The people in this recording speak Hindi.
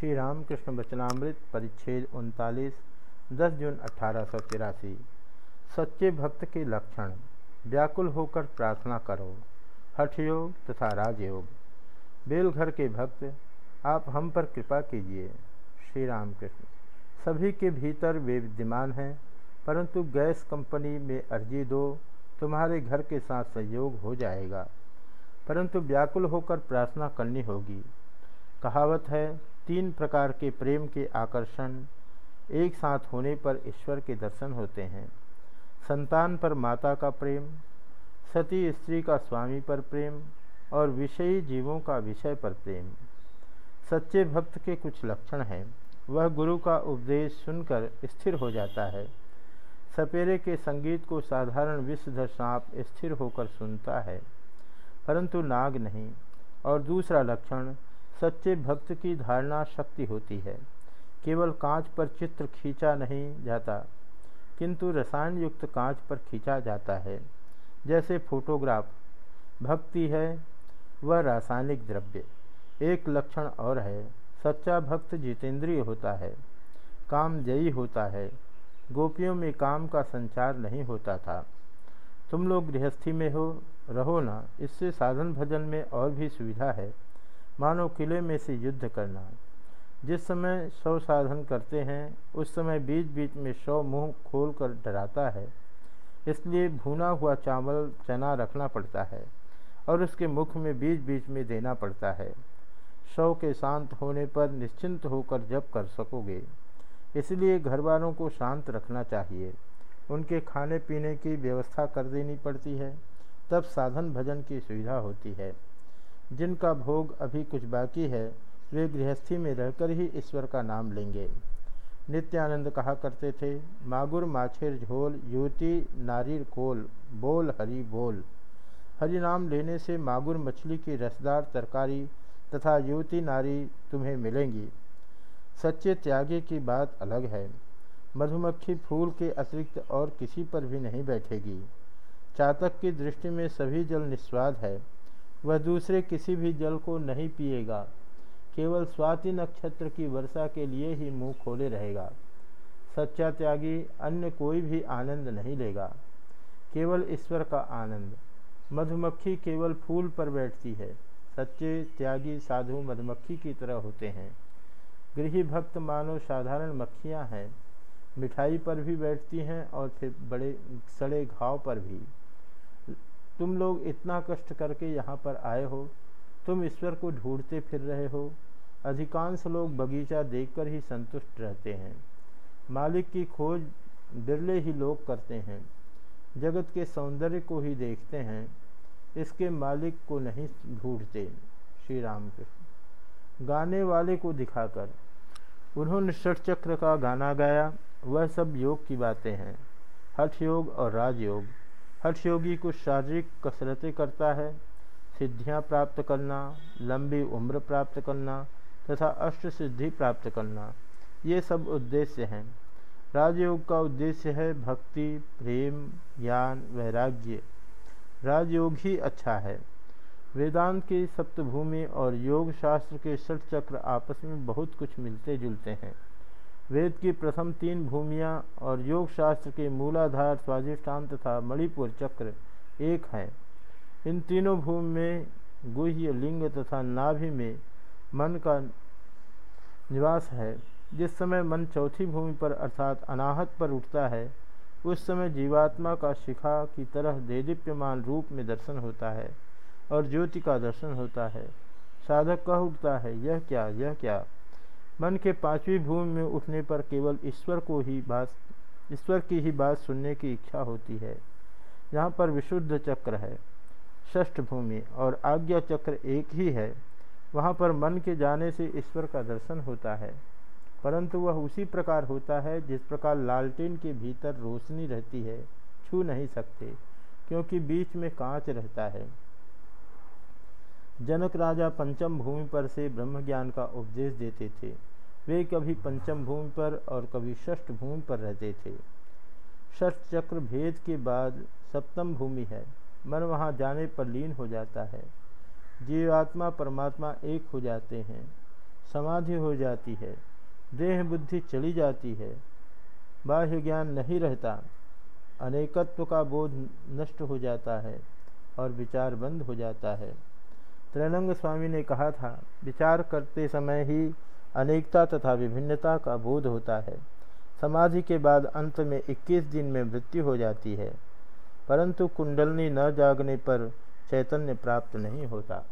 श्री रामकृष्ण वचनामृत परिच्छेद उनतालीस, दस जून अठारह सच्चे भक्त के लक्षण। व्याकुल होकर प्रार्थना करो। हठयोग तथा राजयोग बेलघर के भक्त, आप हम पर कृपा कीजिए। श्री राम कृष्ण सभी के भीतर वे विद्यमान हैं, परंतु गैस कंपनी में अर्जी दो, तुम्हारे घर के साथ सहयोग हो जाएगा। परंतु व्याकुल होकर प्रार्थना करनी होगी। कहावत है तीन प्रकार के प्रेम के आकर्षण एक साथ होने पर ईश्वर के दर्शन होते हैं। संतान पर माता का प्रेम, सती स्त्री का स्वामी पर प्रेम और विषयी जीवों का विषय पर प्रेम। सच्चे भक्त के कुछ लक्षण हैं। वह गुरु का उपदेश सुनकर स्थिर हो जाता है। सपेरे के संगीत को साधारण विषधर सांप स्थिर होकर सुनता है। परंतु नाग नहीं। और दूसरा लक्षण सच्चे भक्त की धारणा शक्ति होती है। केवल कांच पर चित्र खींचा नहीं जाता, किंतु रसायन युक्त कांच पर खींचा जाता है। जैसे फोटोग्राफ, भक्ति है वह रासायनिक द्रव्य, एक लक्षण और है, सच्चा भक्त जितेंद्रिय होता है, काम जयी होता है, गोपियों में काम का संचार नहीं होता था। तुम लोग गृहस्थी में हो, रहो ना, इससे साधन भजन में और भी सुविधा है। मानो किले में से युद्ध करना। जिस समय शव साधन करते हैं, उस समय बीच बीच में शव मुँह खोल कर डराता है। इसलिए भुना हुआ चावल चना रखना पड़ता है और उसके मुख में बीच बीच में देना पड़ता है। शव के शांत होने पर निश्चिंत होकर जप कर सकोगे। इसलिए घर वालों को शांत रखना चाहिए। उनके खाने पीने की व्यवस्था कर देनी पड़ती है। तब साधन भजन की सुविधा होती है। जिनका भोग अभी कुछ बाकी है, वे गृहस्थी में रहकर ही ईश्वर का नाम लेंगे। नित्यानंद कहा करते थे, मागुर, माछेर, झोल, युवती नारीर कोल, बोल, हरी, बोल। हरि नाम लेने से मागुर मछली की रसदार, तरकारी तथा युवती, नारी तुम्हें मिलेंगी। सच्चे त्यागी की बात अलग है। मधुमक्खी फूल के अतिरिक्त और किसी पर भी नहीं बैठेगी। चातक की दृष्टि में सभी जल निस्वाद है। वह दूसरे किसी भी जल को नहीं पिएगा। केवल स्वाति नक्षत्र की वर्षा के लिए ही मुँह खोले रहेगा। सच्चा त्यागी अन्य कोई भी आनंद नहीं लेगा। केवल ईश्वर का आनंद। मधुमक्खी केवल फूल पर बैठती है। सच्चे, त्यागी, साधु मधुमक्खी की तरह होते हैं। गृह भक्त मानो साधारण मक्खियाँ हैं। मिठाई पर भी बैठती हैं और फिर बड़े, सड़े घाव पर भी। तुम लोग इतना कष्ट करके यहाँ पर आए हो, तुम ईश्वर को ढूंढते फिर रहे हो। अधिकांश लोग बगीचा देखकर ही संतुष्ट रहते हैं। मालिक की खोज बिरले ही लोग करते हैं। जगत के सौंदर्य को ही देखते हैं। इसके मालिक को नहीं ढूंढते श्री राम कृष्ण गाने वाले को दिखाकर। उन्होंने षठ चक्र का गाना गाया। वह सब योग की बातें हैं। हठ योग और राजयोग। हठ योगी कुछ शारीरिक कसरतें करता है, सिद्धियाँ प्राप्त करना, लंबी उम्र प्राप्त करना तथा अष्ट सिद्धि प्राप्त करना, ये सब उद्देश्य हैं। राजयोग का उद्देश्य है भक्ति, प्रेम, ज्ञान, वैराग्य। राजयोग ही अच्छा है। वेदांत की सप्तभूमि और योग शास्त्र के षट चक्र आपस में बहुत कुछ मिलते जुलते हैं। वेद की प्रथम तीन भूमियाँ और योग शास्त्र के मूलाधार स्वाधिष्ठान तथा मणिपुर चक्र एक हैं। इन तीनों भूमि में गुह्य लिंग तथा नाभि में मन का निवास है। जिस समय मन चौथी भूमि पर अर्थात अनाहत पर उठता है, उस समय जीवात्मा का शिखा की तरह देदीप्यमान रूप में दर्शन होता है और ज्योति का दर्शन होता है। साधक कह उठता है, यह क्या यह क्या? मन के पांचवी भूमि में उठने पर केवल ईश्वर को ही बात, ईश्वर की ही बात सुनने की इच्छा होती है। यहाँ पर विशुद्ध चक्र है, षष्ठ भूमि और आज्ञा चक्र एक ही है। वहाँ पर मन के जाने से ईश्वर का दर्शन होता है, परंतु वह उसी प्रकार होता है जिस प्रकार लालटेन के भीतर रोशनी रहती है, छू नहीं सकते, क्योंकि बीच में कांच रहता है। जनक राजा पंचम भूमि पर से ब्रह्म ज्ञान का उपदेश देते थे। वे कभी पंचम भूमि पर और कभी षष्ठ भूमि पर रहते थे। षष्ठ चक्र भेद के बाद सप्तम भूमि है। मन वहाँ जाने पर लीन हो जाता है। जीवात्मा, परमात्मा एक हो जाते हैं। समाधि हो जाती है। देह बुद्धि चली जाती है। बाह्य ज्ञान नहीं रहता। अनेकत्व का बोध नष्ट हो जाता है और विचार बंद हो जाता है। त्रैनंग स्वामी ने कहा था, विचार करते समय ही अनेकता तथा विभिन्नता का बोध होता है। समाधि के बाद अंत में 21 दिन में मृत्यु हो जाती है, परंतु कुंडलनी न जागने पर चैतन्य प्राप्त नहीं होता।